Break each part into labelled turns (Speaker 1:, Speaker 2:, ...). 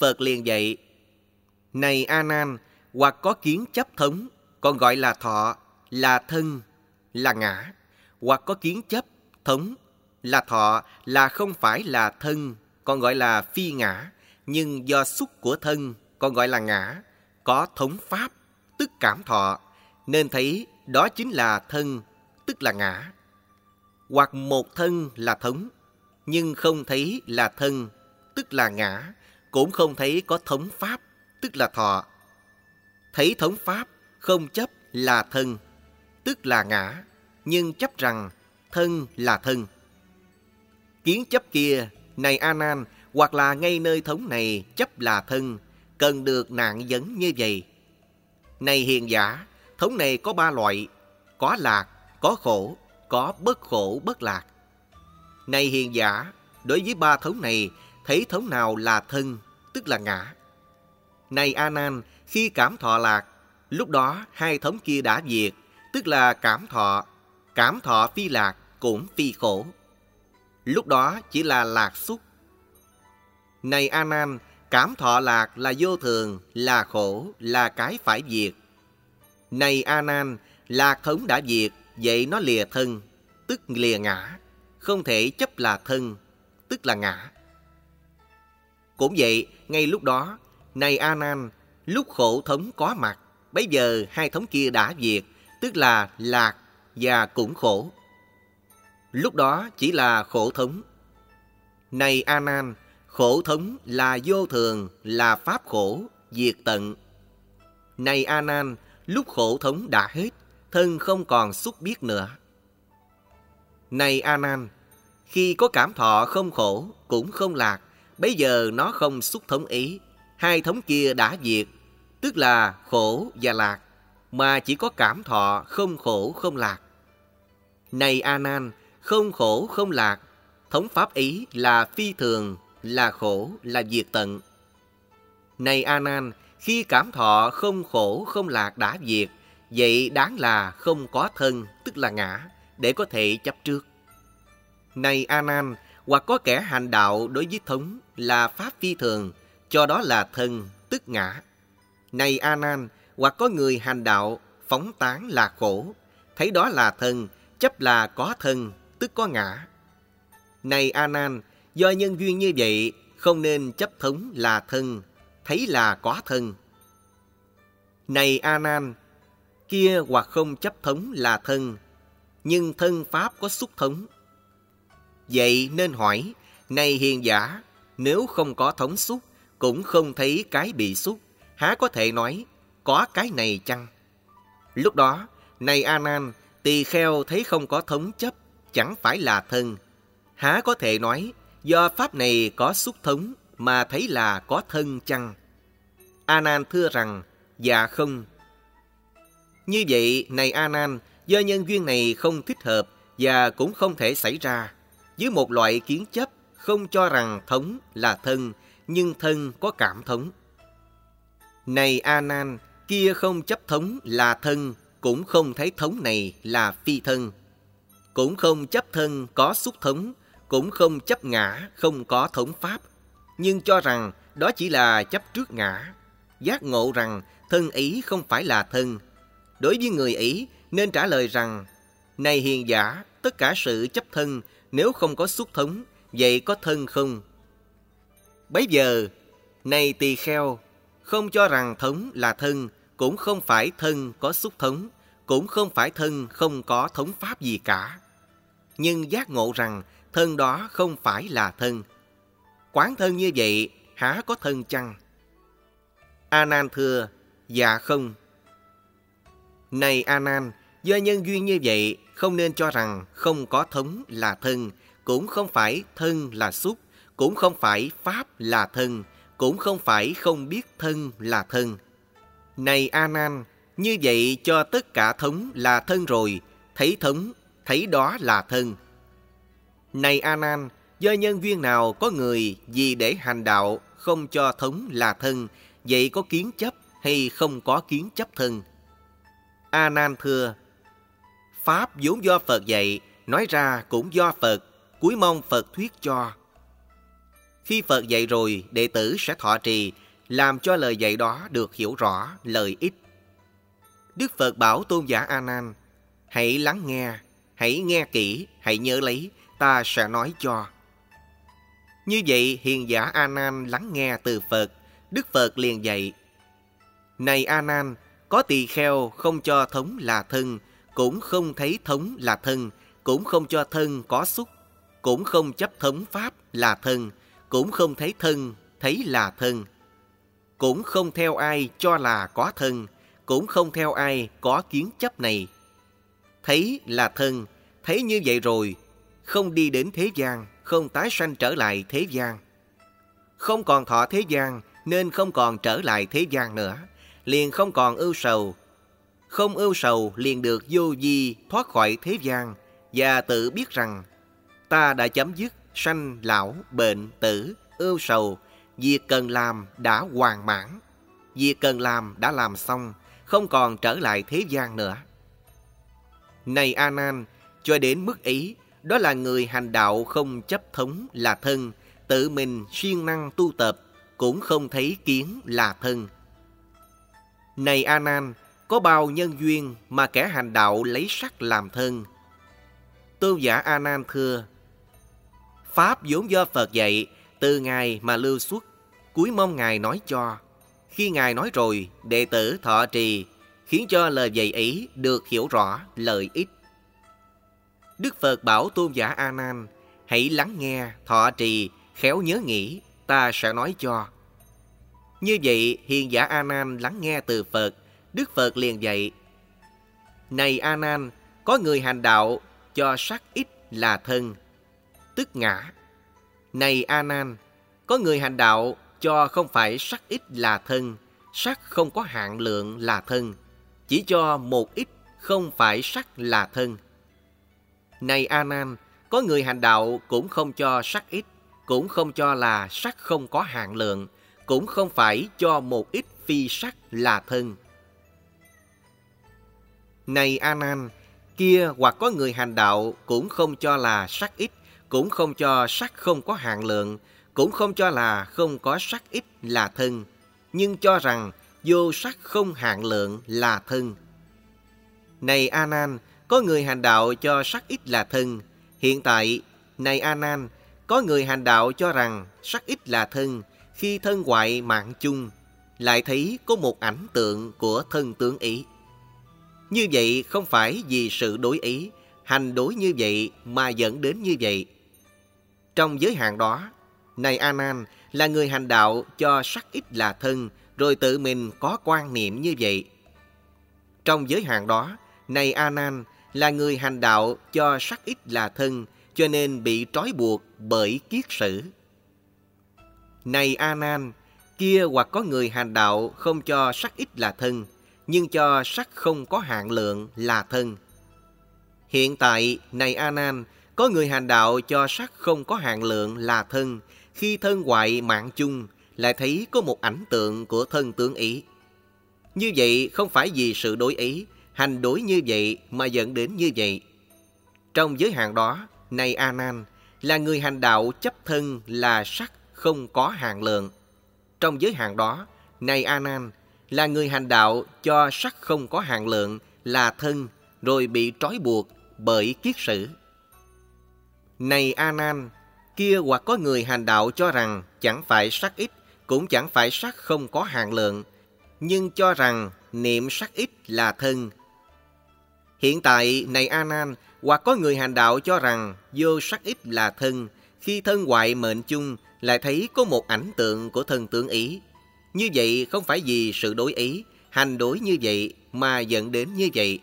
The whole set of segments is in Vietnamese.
Speaker 1: Phật liền dạy, Này A Nan, hoặc có kiến chấp thống, còn gọi là thọ, là thân, là ngã, hoặc có kiến chấp thống, là thọ, là không phải là thân, còn gọi là phi ngã, nhưng do xúc của thân, còn gọi là ngã, có thống pháp, tức cảm thọ, nên thấy đó chính là thân, tức là ngã. Hoặc một thân là thống, nhưng không thấy là thân, tức là ngã, cũng không thấy có thống pháp, tức là thọ. Thấy thống pháp, không chấp là thân, tức là ngã, nhưng chấp rằng thân là thân. Kiến chấp kia, này A Nan, hoặc là ngay nơi thống này chấp là thân, cần được nạn vấn như vậy. Này hiền giả, thống này có ba loại, có lạc, có khổ, có bất khổ bất lạc. Này hiền giả, đối với ba thống này, thấy thống nào là thân, tức là ngã. Này A Nan, khi cảm thọ lạc, lúc đó hai thống kia đã diệt, tức là cảm thọ, cảm thọ phi lạc cũng phi khổ. Lúc đó chỉ là lạc xúc. Này A Nan, cảm thọ lạc là vô thường, là khổ, là cái phải diệt. Này A Nan, lạc thống đã diệt, vậy nó lìa thân, tức lìa ngã, không thể chấp là thân, tức là ngã. Cũng vậy, ngay lúc đó, này A Nan, lúc khổ thống có mặt, bây giờ hai thống kia đã diệt, tức là lạc và cũng khổ. Lúc đó chỉ là khổ thống. Này A Nan, khổ thống là vô thường, là pháp khổ, diệt tận. Này A Nan, lúc khổ thống đã hết, thân không còn xúc biết nữa. Này A Nan, khi có cảm thọ không khổ, cũng không lạc, bây giờ nó không xúc thống ý, hai thống kia đã diệt, tức là khổ và lạc, mà chỉ có cảm thọ không khổ không lạc. Này A Nan, không khổ không lạc, thống pháp ý là phi thường, là khổ, là diệt tận. Này A Nan, khi cảm thọ không khổ không lạc đã diệt, vậy đáng là không có thân, tức là ngã, để có thể chấp trước. Này A Nan, hoặc có kẻ hành đạo đối với thống là pháp phi thường, cho đó là thân, tức ngã. Này A Nan, hoặc có người hành đạo phóng tán là khổ, thấy đó là thân, chấp là có thân, tức có ngã. Này A Nan, do nhân duyên như vậy, không nên chấp thống là thân, thấy là có thân. Này A Nan, kia hoặc không chấp thống là thân, nhưng thân pháp có xúc thống. Vậy nên hỏi, này hiền giả, nếu không có thống xúc, cũng không thấy cái bị xúc, há có thể nói, có cái này chăng? Lúc đó, này A Nan, tỳ kheo thấy không có thống chấp, chẳng phải là thân. Há có thể nói, do pháp này có xúc thống mà thấy là có thân chăng? A Nan thưa rằng, dạ không. Như vậy, này A Nan, do nhân duyên này không thích hợp và cũng không thể xảy ra, với một loại kiến chấp không cho rằng thống là thân, nhưng thân có cảm thống. Này A Nan, kia không chấp thống là thân, cũng không thấy thống này là phi thân. Cũng không chấp thân có xúc thống, cũng không chấp ngã không có thống pháp, nhưng cho rằng đó chỉ là chấp trước ngã. Giác ngộ rằng thân ý không phải là thân. Đối với người ý nên trả lời rằng, Này hiền giả, tất cả sự chấp thân nếu không có xúc thống, vậy có thân không? Bấy giờ, này tỳ kheo, không cho rằng thống là thân, cũng không phải thân có xúc thống, cũng không phải thân không có thống pháp gì cả. Nhưng giác ngộ rằng thân đó không phải là thân. Quán thân như vậy, há có thân chăng? A Nan thưa, dạ không. Này A Nan, do nhân duyên như vậy, không nên cho rằng không có thống là thân, cũng không phải thân là xúc, cũng không phải pháp là thân, cũng không phải không biết thân là thân. Này A Nan, như vậy cho tất cả thống là thân rồi, thấy thống, thấy đó là thân. Này A Nan, do nhân duyên nào có người vì để hành đạo không cho thống là thân, vậy có kiến chấp hay không có kiến chấp thân? A Nan thưa: Pháp vốn do Phật dạy, nói ra cũng do Phật, cuối mong Phật thuyết cho. Khi Phật dạy rồi, đệ tử sẽ thọ trì, làm cho lời dạy đó được hiểu rõ, lợi ích. Đức Phật bảo tôn giả A Nan, hãy lắng nghe, hãy nghe kỹ, hãy nhớ lấy, ta sẽ nói cho. Như vậy, hiền giả A Nan lắng nghe từ Phật, Đức Phật liền dạy: Này A Nan, có tỳ kheo không cho thống là thân, cũng không thấy thống là thân, cũng không cho thân có xúc, cũng không chấp thống pháp là thân, cũng không thấy thân thấy là thân, cũng không theo ai cho là có thân, cũng không theo ai có kiến chấp này. Thấy là thân, thấy như vậy rồi, không đi đến thế gian, không tái sanh trở lại thế gian. Không còn thọ thế gian, nên không còn trở lại thế gian nữa, liền không còn ưu sầu. Không ưu sầu liền được vô di thoát khỏi thế gian và tự biết rằng ta đã chấm dứt sanh lão, bệnh, tử, ưu sầu. Việc cần làm đã hoàn mãn. Việc cần làm đã làm xong, không còn trở lại thế gian nữa. Này A Nan, cho đến mức ý, đó là người hành đạo không chấp thống là thân, tự mình siêng năng tu tập, cũng không thấy kiến là thân. Này A Nan, có bao nhân duyên mà kẻ hành đạo lấy sắc làm thân? Tôn giả A Nan thưa: Pháp vốn do Phật dạy, từ Ngài mà lưu xuất, cuối mong Ngài nói cho. Khi Ngài nói rồi, đệ tử thọ trì, khiến cho lời dạy ấy được hiểu rõ lợi ích. Đức Phật bảo tôn giả A Nan, hãy lắng nghe, thọ trì, khéo nhớ nghĩ, ta sẽ nói cho. Như vậy, hiền giả A Nan lắng nghe từ Phật, Đức Phật liền dạy: Này A Nan, có người hành đạo cho sắc ít là thân, tức ngã. Này A Nan, có người hành đạo cho không phải sắc ít là thân, sắc không có hạn lượng là thân, chỉ cho một ít không phải sắc là thân. Này A Nan, có người hành đạo cũng không cho sắc ít, cũng không cho là sắc không có hạn lượng, cũng không phải cho một ít phi sắc là thân. Này A Nan, kia hoặc có người hành đạo cũng không cho là sắc ít, cũng không cho sắc không có hạn lượng, cũng không cho là không có sắc ít là thân, nhưng cho rằng vô sắc không hạn lượng là thân. Này A Nan, có người hành đạo cho sắc ít là thân. Hiện tại, này A Nan, có người hành đạo cho rằng sắc ít là thân, khi thân hoại mạng chung, lại thấy có một ảnh tượng của thân tướng ý. Như vậy không phải vì sự đối ý, hành đối như vậy mà dẫn đến như vậy. Trong giới hạn đó, này A Nan là người hành đạo cho sắc ít là thân, rồi tự mình có quan niệm như vậy. Trong giới hạn đó, này A Nan là người hành đạo cho sắc ít là thân, cho nên bị trói buộc bởi kiết sử. Này A Nan, kia hoặc có người hành đạo không cho sắc ít là thân, nhưng cho sắc không có hạn lượng là thân. Hiện tại, này A Nan, có người hành đạo cho sắc không có hạn lượng là thân, khi thân hoại mạng chung, lại thấy có một ảnh tượng của thân tướng ý. Như vậy không phải vì sự đối ý, hành đối như vậy mà dẫn đến như vậy. Trong giới hạn đó, này A Nan, là người hành đạo chấp thân là sắc không có hạn lượng. Trong giới hạn đó, này A Nan, là người hành đạo cho sắc không có hạn lượng là thân rồi bị trói buộc bởi kiết sử. Này A Nan, kia hoặc có người hành đạo cho rằng chẳng phải sắc ít, cũng chẳng phải sắc không có hạn lượng, nhưng cho rằng niệm sắc ít là thân. Hiện tại, này A Nan, hoặc có người hành đạo cho rằng vô sắc ít là thân, khi thân hoại mệnh chung lại thấy có một ảnh tượng của thân tượng ý. Như vậy không phải vì sự đối ý, hành đối như vậy mà dẫn đến như vậy.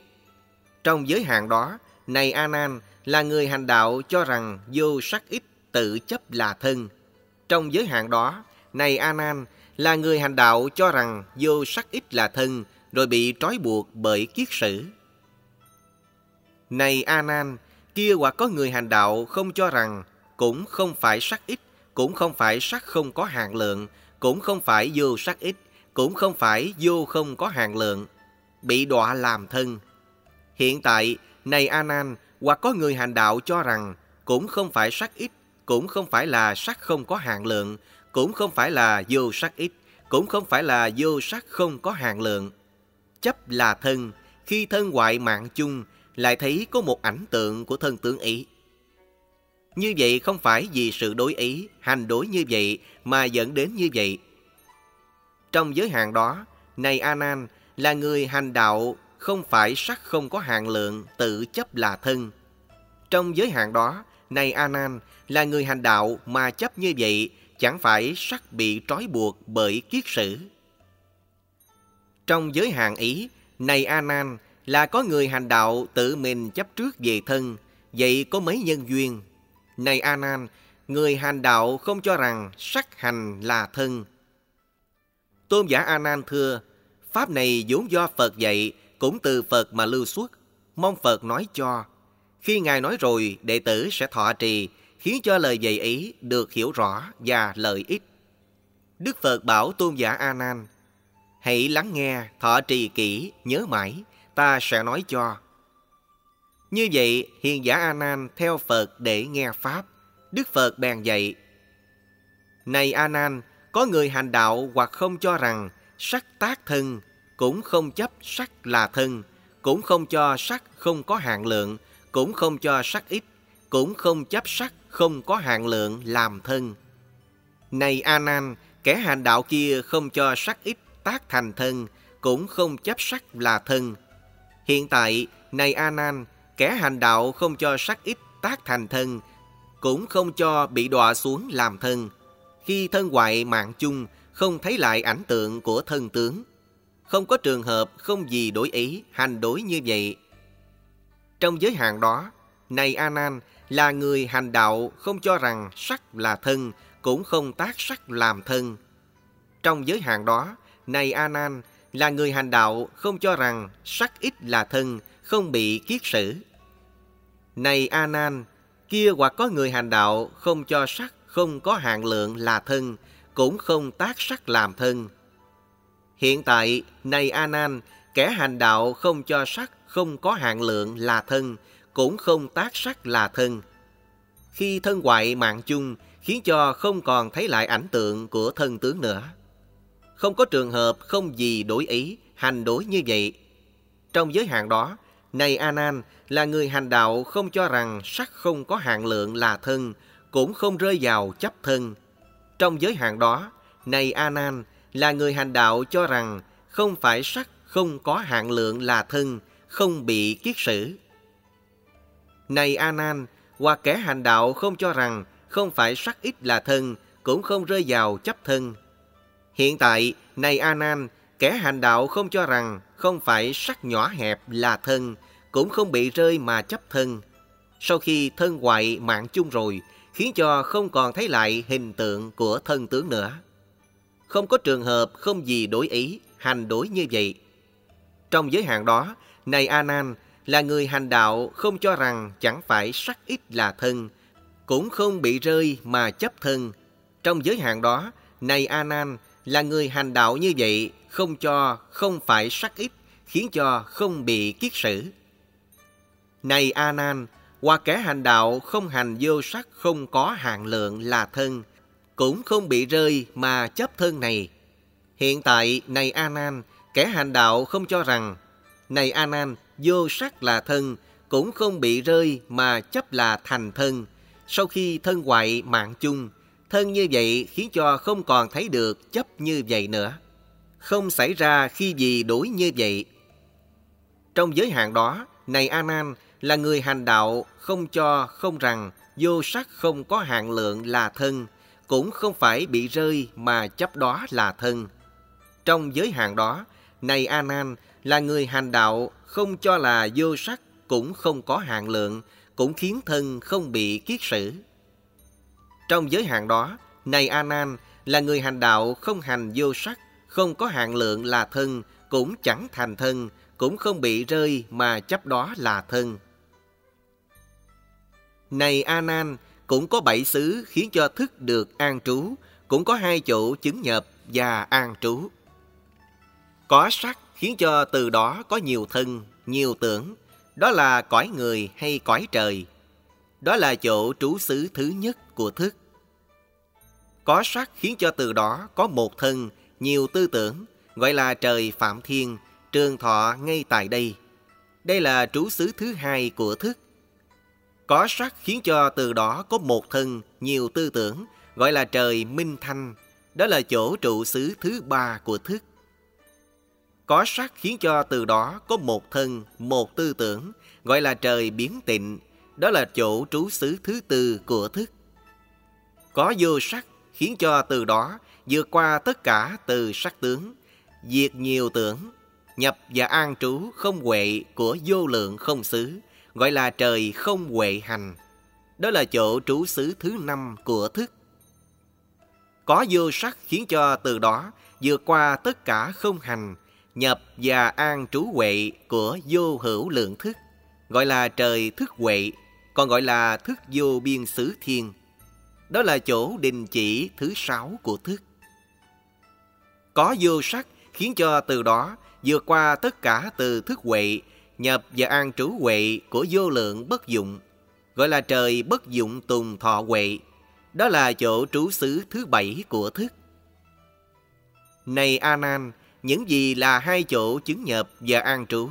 Speaker 1: Trong giới hạn đó, này A Nan là người hành đạo cho rằng vô sắc ít tự chấp là thân. Trong giới hạn đó, này A Nan là người hành đạo cho rằng vô sắc ít là thân rồi bị trói buộc bởi kiết sử. Này A Nan, kia hoặc có người hành đạo không cho rằng cũng không phải sắc ít, cũng không phải sắc không có hạn lượng, cũng không phải vô sắc ít, cũng không phải vô không có hàng lượng, bị đọa làm thân. Hiện tại, này A Nan, hoặc có người hành đạo cho rằng cũng không phải sắc ít, cũng không phải là sắc không có hàng lượng, cũng không phải là vô sắc ít, cũng không phải là vô sắc không có hàng lượng. Chấp là thân, khi thân ngoại mạng chung, lại thấy có một ảnh tượng của thân tướng ý. Như vậy không phải vì sự đối ý, hành đối như vậy mà dẫn đến như vậy. Trong giới hạn đó, này A Nan là người hành đạo không phải sắc không có hạn lượng tự chấp là thân. Trong giới hạn đó, này A Nan là người hành đạo mà chấp như vậy chẳng phải sắc bị trói buộc bởi kiết sử. Trong giới hạn ý, này A Nan là có người hành đạo tự mình chấp trước về thân, vậy có mấy nhân duyên. Này A Nan, người hành đạo không cho rằng sắc hành là thân. Tôn giả A Nan thưa, pháp này vốn do Phật dạy, cũng từ Phật mà lưu xuất, mong Phật nói cho. Khi Ngài nói rồi, đệ tử sẽ thọ trì, khiến cho lời dạy ý được hiểu rõ và lợi ích. Đức Phật bảo tôn giả A Nan, hãy lắng nghe, thọ trì kỹ, nhớ mãi, ta sẽ nói cho. Như vậy, hiền giả A Nan theo Phật để nghe pháp. Đức Phật bèn dạy: Này A Nan, có người hành đạo hoặc không cho rằng sắc tác thân, cũng không chấp sắc là thân, cũng không cho sắc không có hạn lượng, cũng không cho sắc ít, cũng không chấp sắc không có hạn lượng làm thân. Này A Nan, kẻ hành đạo kia không cho sắc ít tác thành thân, cũng không chấp sắc là thân. Hiện tại, này A Nan, kẻ hành đạo không cho sắc ít tác thành thân, cũng không cho bị đọa xuống làm thân. Khi thân hoại mạng chung, không thấy lại ảnh tượng của thân tướng. Không có trường hợp không gì đổi ý, hành đối như vậy. Trong giới hạn đó, này anan là người hành đạo không cho rằng sắc là thân, cũng không tác sắc làm thân. Trong giới hạn đó, này anan là người hành đạo không cho rằng sắc ít là thân, không bị kiết sử. Này A Nan, kia hoặc có người hành đạo không cho sắc không có hạn lượng là thân, cũng không tác sắc làm thân. Hiện tại, này A Nan, kẻ hành đạo không cho sắc không có hạn lượng là thân, cũng không tác sắc là thân. Khi thân hoại mạng chung, khiến cho không còn thấy lại ảnh tượng của thân tướng nữa. Không có trường hợp không gì đổi ý, hành đối như vậy. Trong giới hạn đó, này A Nan là người hành đạo không cho rằng sắc không có hạn lượng là thân, cũng không rơi vào chấp thân. Trong giới hạn đó, này A Nan là người hành đạo cho rằng không phải sắc không có hạn lượng là thân, không bị kiết sử. Này A Nan, hoặc kẻ hành đạo không cho rằng không phải sắc ít là thân, cũng không rơi vào chấp thân. Hiện tại, này A Nan, kẻ hành đạo không cho rằng không phải sắc nhỏ hẹp là thân, cũng không bị rơi mà chấp thân. Sau khi thân hoại mạng chung rồi, khiến cho không còn thấy lại hình tượng của thân tướng nữa. Không có trường hợp không gì đổi ý, hành đối như vậy. Trong giới hạn đó, này A Nan là người hành đạo không cho rằng chẳng phải sắc ít là thân, cũng không bị rơi mà chấp thân. Trong giới hạn đó, này A Nan là người hành đạo như vậy, không cho không phải sắc ít, khiến cho không bị kiết sử. Này A Nan, hoặc kẻ hành đạo không hành vô sắc không có hạn lượng là thân, cũng không bị rơi mà chấp thân này. Hiện tại, này A Nan, kẻ hành đạo không cho rằng, này A Nan, vô sắc là thân, cũng không bị rơi mà chấp là thành thân. Sau khi thân hoại mạng chung, thân như vậy khiến cho không còn thấy được chấp như vậy nữa. Không xảy ra khi gì đối như vậy. Trong giới hạn đó, này A Nan là người hành đạo không cho không rằng vô sắc không có hạn lượng là thân, cũng không phải bị rơi mà chấp đó là thân. Trong giới hạn đó, này A Nan là người hành đạo không cho là vô sắc cũng không có hạn lượng, cũng khiến thân không bị kiết sử. Trong giới hạn đó, này A Nan là người hành đạo không hành vô sắc, không có hạn lượng là thân, cũng chẳng thành thân, cũng không bị rơi mà chấp đó là thân. Này A Nan, cũng có bảy xứ khiến cho thức được an trú, cũng có hai chỗ chứng nhập và an trú. Có sắc khiến cho từ đó có nhiều thân, nhiều tưởng, đó là cõi người hay cõi trời đó là chỗ trú xứ thứ nhất của thức. Có sắc khiến cho từ đó có một thân, nhiều tư tưởng, gọi là trời Phạm Thiên, trường thọ ngay tại đây. Đây là trú xứ thứ hai của thức. Có sắc khiến cho từ đó có một thân, nhiều tư tưởng, gọi là trời Minh Thanh. Đó là chỗ trụ xứ thứ ba của thức. Có sắc khiến cho từ đó có một thân, một tư tưởng, gọi là trời biến tịnh. Đó là chỗ trú xứ thứ tư của thức. Có vô sắc khiến cho từ đó vượt qua tất cả từ sắc tướng, diệt nhiều tưởng, nhập và an trú không huệ của vô lượng không xứ, gọi là trời không huệ hành. Đó là chỗ trú xứ thứ năm của thức. Có vô sắc khiến cho từ đó vượt qua tất cả không hành, nhập và an trú huệ của vô hữu lượng thức, gọi là trời thức huệ, còn gọi là thức vô biên xứ thiên. Đó là chỗ đình chỉ thứ sáu của thức. Có vô sắc khiến cho từ đó vượt qua tất cả từ thức huệ, nhập và an trú huệ của vô lượng bất dụng, gọi là trời bất dụng tùng thọ huệ. Đó là chỗ trú xứ thứ bảy của thức. Này A Nan, những gì là hai chỗ chứng nhập và an trú?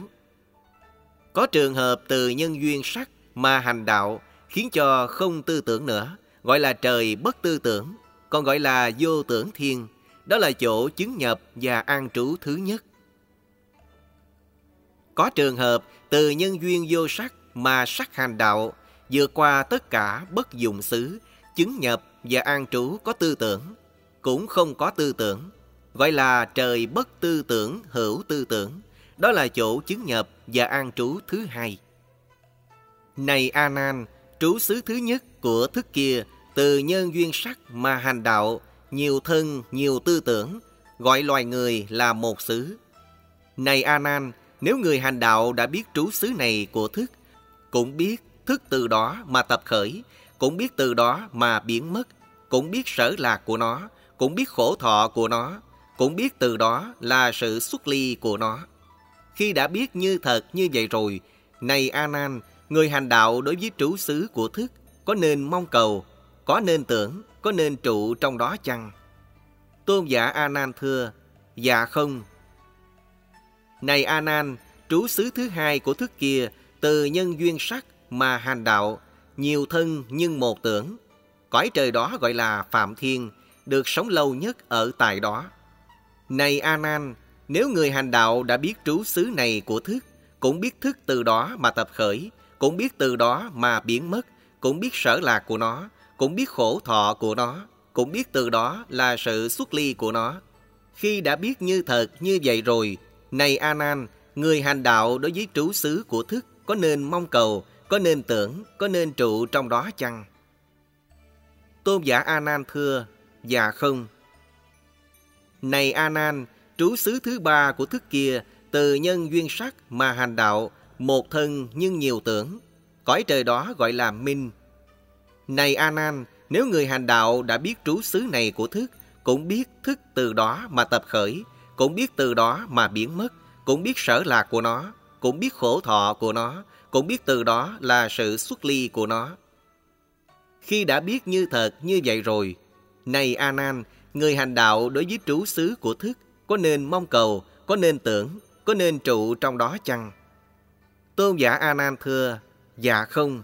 Speaker 1: Có trường hợp từ nhân duyên sắc mà hành đạo khiến cho không tư tưởng nữa, gọi là trời bất tư tưởng, còn gọi là vô tưởng thiên. Đó là chỗ chứng nhập và an trú thứ nhất. Có trường hợp từ nhân duyên vô sắc mà sắc hành đạo vượt qua tất cả bất dụng xứ, chứng nhập và an trú có tư tưởng, cũng không có tư tưởng, gọi là trời bất tư tưởng hữu tư tưởng. Đó là chỗ chứng nhập và an trú thứ hai. Này A Nan, trú xứ thứ nhất của thức kia từ nhân duyên sắc mà hành đạo, nhiều thân, nhiều tư tưởng, gọi loài người là một xứ. Này A Nan, nếu người hành đạo đã biết trú xứ này của thức, cũng biết thức từ đó mà tập khởi, cũng biết từ đó mà biến mất, cũng biết sở lạc của nó, cũng biết khổ thọ của nó, cũng biết từ đó là sự xuất ly của nó. Khi đã biết như thật như vậy rồi, này A Nan, người hành đạo đối với trú xứ của thức có nên mong cầu, có nên tưởng, có nên trụ trong đó chăng? Tôn giả A Nan thưa: Dạ không, này A Nan, trú xứ thứ hai của thức kia từ nhân duyên sắc mà hành đạo, nhiều thân nhưng một tưởng. Cõi trời đó gọi là Phạm Thiên, được sống lâu nhất ở tại đó. Này A Nan, nếu người hành đạo đã biết trú xứ này của thức, cũng biết thức từ đó mà tập khởi, cũng biết từ đó mà biến mất, cũng biết sở lạc của nó, cũng biết khổ thọ của nó, cũng biết từ đó là sự xuất ly của nó. Khi đã biết như thật như vậy rồi, này A Nan, người hành đạo đối với trú xứ của thức có nên mong cầu, có nên tưởng, có nên trụ trong đó chăng? Tôn giả A Nan thưa: Dạ không. Này A Nan, trú xứ thứ ba của thức kia từ nhân duyên sắc mà hành đạo, một thân nhưng nhiều tưởng, cõi trời đó gọi là minh. Này A Nan, nếu người hành đạo đã biết trú xứ này của thức, cũng biết thức từ đó mà tập khởi, cũng biết từ đó mà biến mất, cũng biết sở lạc của nó, cũng biết khổ thọ của nó, cũng biết từ đó là sự xuất ly của nó. Khi đã biết như thật như vậy rồi, này A Nan, người hành đạo đối với trú xứ của thức có nên mong cầu, có nên tưởng, có nên trụ trong đó chăng? Tôn giả A Nan thưa: Dạ không.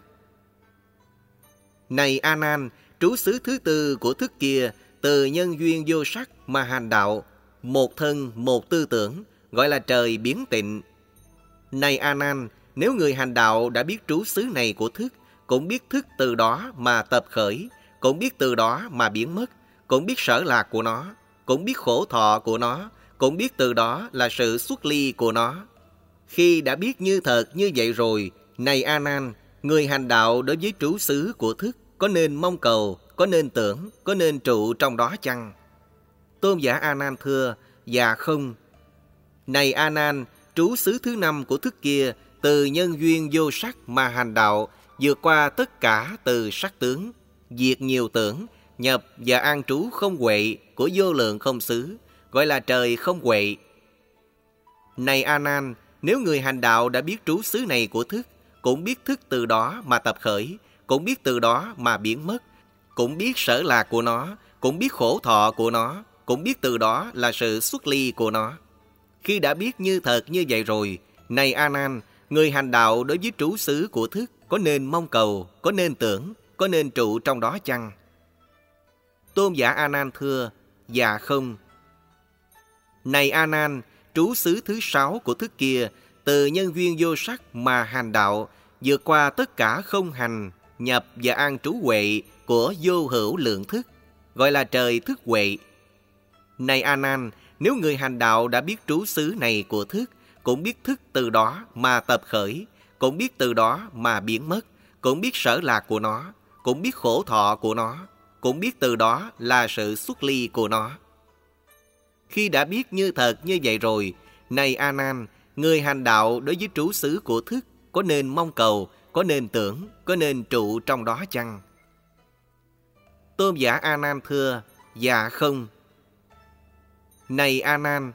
Speaker 1: Này A Nan, trú xứ thứ tư của thức kia từ nhân duyên vô sắc mà hành đạo một thân, một tư tưởng, gọi là trời biến tịnh. Này A Nan, nếu người hành đạo đã biết trú xứ này của thức, cũng biết thức từ đó mà tập khởi, cũng biết từ đó mà biến mất, cũng biết sở lạc của nó, cũng biết khổ thọ của nó, cũng biết từ đó là sự xuất ly của nó. Khi đã biết như thật như vậy rồi, này A Nan, người hành đạo đối với trú xứ của thức có nên mong cầu, có nên tưởng, có nên trụ trong đó chăng? Tôn giả A Nan thưa: "Dạ không." Này A Nan, trú xứ thứ năm của thức kia từ nhân duyên vô sắc mà hành đạo, vượt qua tất cả từ sắc tướng, diệt nhiều tưởng, nhập và an trú không huệ của vô lượng không xứ, gọi là trời không huệ. Này A Nan, nếu người hành đạo đã biết trú xứ này của thức, cũng biết thức từ đó mà tập khởi, cũng biết từ đó mà biến mất, cũng biết sở lạc của nó, cũng biết khổ thọ của nó, cũng biết từ đó là sự xuất ly của nó. Khi đã biết như thật như vậy rồi, này A Nan, người hành đạo đối với trú xứ của thức có nên mong cầu, có nên tưởng, có nên trụ trong đó chăng? Tôn giả A Nan thưa: "Dạ không." Này A Nan, trú xứ thứ sáu của thức kia từ nhân duyên vô sắc mà hành đạo vượt qua tất cả không hành, nhập và an trú huệ của vô hữu lượng thức, gọi là trời thức huệ. Này A Nan, nếu người hành đạo đã biết trú xứ này của thức, cũng biết thức từ đó mà tập khởi, cũng biết từ đó mà biến mất, cũng biết sở lạc của nó, cũng biết khổ thọ của nó, cũng biết từ đó là sự xuất ly của nó. Khi đã biết như thật như vậy rồi, này A Nan, người hành đạo đối với trú xứ của thức có nên mong cầu, có nên tưởng, có nên trụ trong đó chăng? Tôn giả A Nan thưa: Dạ không. Này A Nan,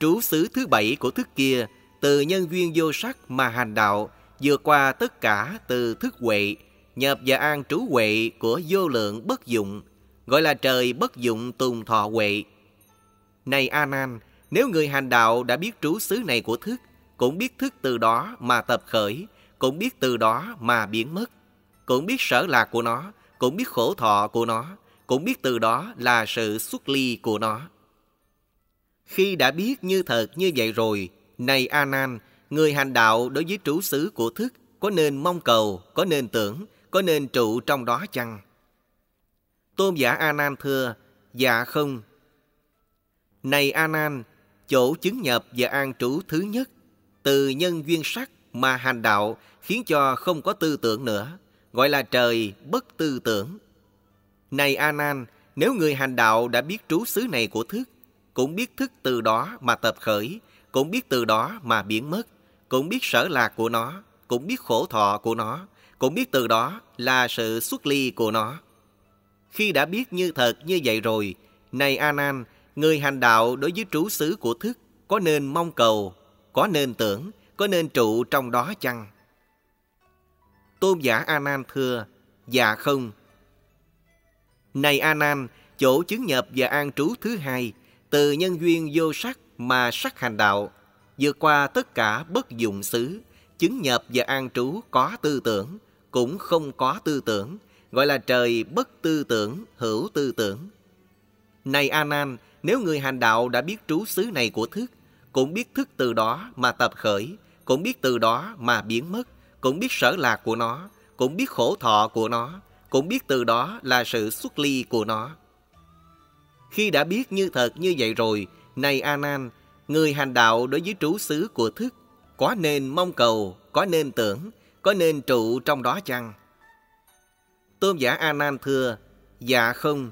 Speaker 1: trú xứ thứ bảy của thức kia từ nhân duyên vô sắc mà hành đạo vượt qua tất cả từ thức huệ nhập và an trú huệ của vô lượng bất dụng gọi là trời bất dụng tùng thọ huệ này a nan nếu người hành đạo đã biết trú xứ này của thức cũng biết thức từ đó mà tập khởi cũng biết từ đó mà biến mất cũng biết sở lạc của nó cũng biết khổ thọ của nó cũng biết từ đó là sự xuất ly của nó khi đã biết như thật như vậy rồi, này A Nan, người hành đạo đối với trú xứ của thức có nên mong cầu, có nên tưởng, có nên trụ trong đó chăng? Tôn giả A Nan thưa: Dạ không. Này A Nan, chỗ chứng nhập và an trú thứ nhất từ nhân duyên sắc mà hành đạo khiến cho không có tư tưởng nữa, gọi là trời bất tư tưởng. Này A Nan, nếu người hành đạo đã biết trú xứ này của thức cũng biết thức từ đó mà tập khởi, cũng biết từ đó mà biến mất, cũng biết sở lạc của nó, cũng biết khổ thọ của nó, cũng biết từ đó là sự xuất ly của nó. Khi đã biết như thật như vậy rồi, này A Nan, người hành đạo đối với trú xứ của thức có nên mong cầu, có nên tưởng, có nên trụ trong đó chăng? Tôn giả A Nan thưa: Dạ không. Này A Nan, chỗ chứng nhập và an trú thứ hai từ nhân duyên vô sắc mà sắc hành đạo, vượt qua tất cả bất dụng xứ, chứng nhập và an trú có tư tưởng, cũng không có tư tưởng, gọi là trời bất tư tưởng, hữu tư tưởng. Này A Nan, nếu người hành đạo đã biết trú xứ này của thức, cũng biết thức từ đó mà tập khởi, cũng biết từ đó mà biến mất, cũng biết sở lạc của nó, cũng biết khổ thọ của nó, cũng biết từ đó là sự xuất ly của nó. Khi đã biết như thật như vậy rồi, này A Nan, người hành đạo đối với trú xứ của thức có nên mong cầu, có nên tưởng, có nên trụ trong đó chăng? Tôn giả A Nan thưa: Dạ không.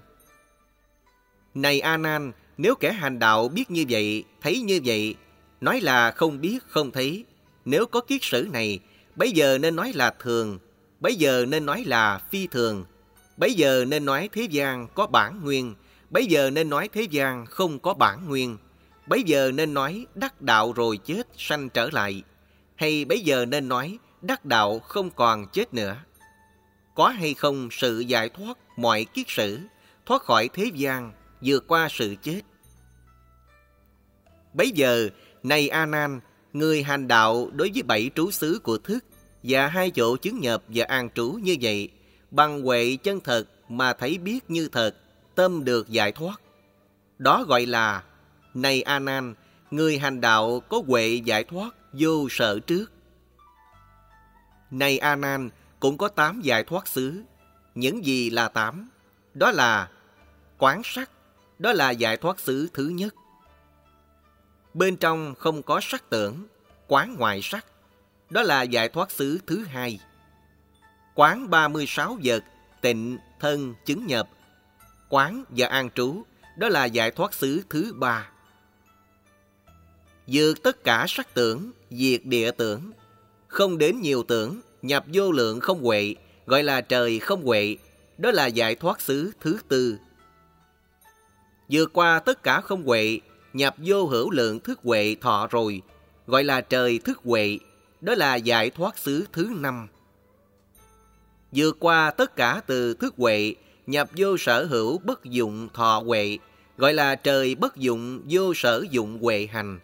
Speaker 1: Này A Nan, nếu kẻ hành đạo biết như vậy, thấy như vậy, nói là không biết, không thấy, nếu có kiết sử này, bây giờ nên nói là thường, bây giờ nên nói là phi thường, bây giờ nên nói thế gian có bản nguyên, Bây giờ nên nói thế gian không có bản nguyên. Bây giờ nên nói đắc đạo rồi chết sanh trở lại. Hay bây giờ nên nói đắc đạo không còn chết nữa. Có hay không sự giải thoát mọi kiết sử, thoát khỏi thế gian, vượt qua sự chết. Bấy giờ, này A Nan, người hành đạo đối với bảy trú xứ của thức và hai chỗ chứng nhập và an trú như vậy, bằng huệ chân thật mà thấy biết như thật tâm được giải thoát. Đó gọi là, này A Nan, người hành đạo có huệ giải thoát vô sợ trước. Này A Nan, cũng có tám giải thoát xứ. Những gì là tám? Đó là quán sắc, đó là giải thoát xứ thứ nhất. Bên trong không có sắc tưởng, quán ngoại sắc, đó là giải thoát xứ thứ hai. Quán 36 vật, tịnh, thân, chứng nhập, quán và an trú, đó là giải thoát xứ thứ ba. Dược tất cả sắc tưởng, diệt địa tưởng, không đến nhiều tưởng, nhập vô lượng không huệ, gọi là trời không huệ, đó là giải thoát xứ thứ tư. Vượt qua tất cả không huệ, nhập vô hữu lượng thức huệ thọ rồi, gọi là trời thức huệ, đó là giải thoát xứ thứ năm. vượt qua tất cả từ thức huệ, nhập vô sở hữu bất dụng thọ huệ, gọi là trời bất dụng vô sở dụng huệ hành.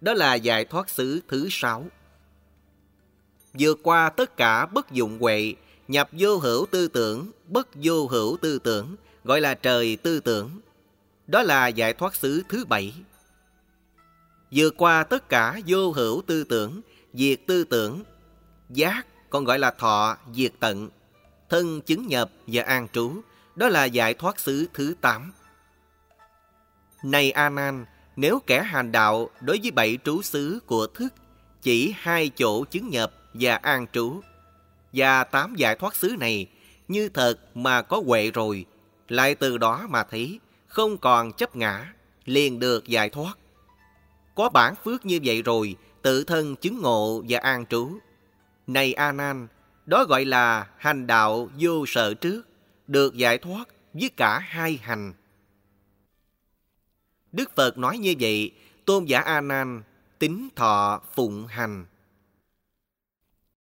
Speaker 1: Đó là giải thoát xứ thứ sáu. Vượt qua tất cả bất dụng huệ, nhập vô hữu tư tưởng, bất vô hữu tư tưởng, gọi là trời tư tưởng. Đó là giải thoát xứ thứ bảy. Vượt qua tất cả vô hữu tư tưởng, diệt tư tưởng, giác còn gọi là thọ, diệt tận, thân chứng nhập và an trú, đó là giải thoát xứ thứ tám. Này A Nan, nếu kẻ hành đạo đối với bảy trú xứ của thức chỉ hai chỗ chứng nhập và an trú và tám giải thoát xứ này như thật mà có huệ rồi, lại từ đó mà thấy không còn chấp ngã, liền được giải thoát. Có bản phước như vậy rồi, tự thân chứng ngộ và an trú. Này A Nan, đó gọi là hành đạo vô sợ trước, được giải thoát với cả hai hành. Đức Phật nói như vậy, tôn giả A Nan tính thọ phụng hành.